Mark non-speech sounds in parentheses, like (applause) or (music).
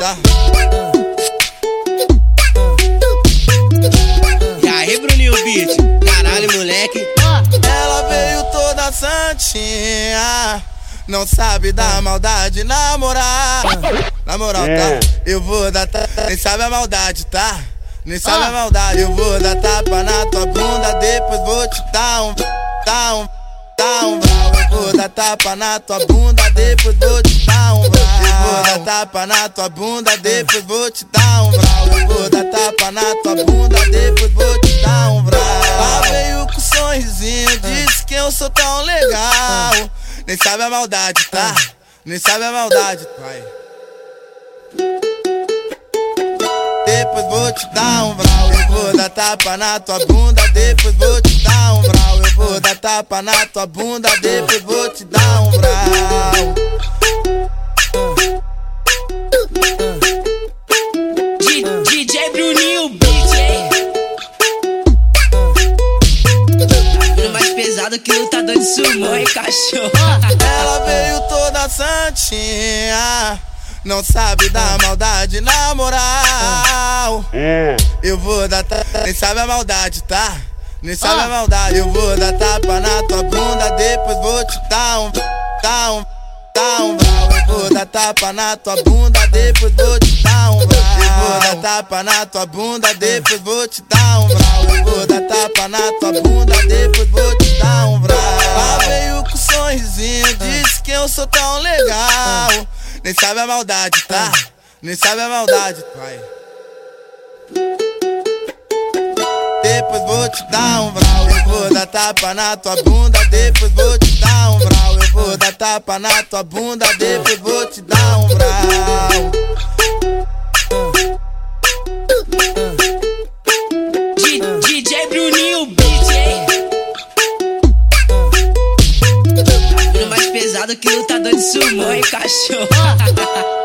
tá? E aí, Bruninho Beat? Caralho, moleque. Ela veio toda santinha. Não sabe da maldade, na moral. Na moral, tá? Eu vou dar tapa, nem sabe a maldade, tá? Nem sabe a maldade. Eu vou dar tapa na tua bunda, depois vou te dar um, dar um, dar um. Eu vou dar tapa na tua bunda, depois vou te dar um dar tapa na tua bunda, depois vou te dar um brau. Eu vou dar tapa na tua bunda, depois vou te dar um brau. Ela veio com sorrisinho, disse que eu sou tão legal. Nem sabe a maldade, tá? Nem sabe a maldade, vai. Depois vou te dar um brau, eu vou dar tapa na tua bunda, depois vou te dar um brau, eu vou dar tapa na tua bunda, depois vou te dar um brau. Pesado que lutador de sumô, hein, cachorro? Ela veio toda santinha. Não sabe da maldade, na moral. Eu vou dar tapa, nem sabe a maldade, tá? Nem sabe a maldade. Eu vou dar tapa na tua bunda, depois vou te dar um, dar um, dar um. Eu vou dar tapa na tua bunda, depois vou te dar um. Eu vou dar tapa na tua bunda, depois vou te dar um. Eu vou dar tapa na tua bunda, depois vou te Nem sabe a maldade, tá? Nem sabe a maldade, vai. Depois vou te dar um brau, eu vou dar tapa na tua bunda, depois vou te dar um brau, eu vou dar tapa na tua bunda, depois vou te dar um brau. DJ Bruninho Beat, hein? Mais pesado que lutador sumô, hein, cachorro? (laughs)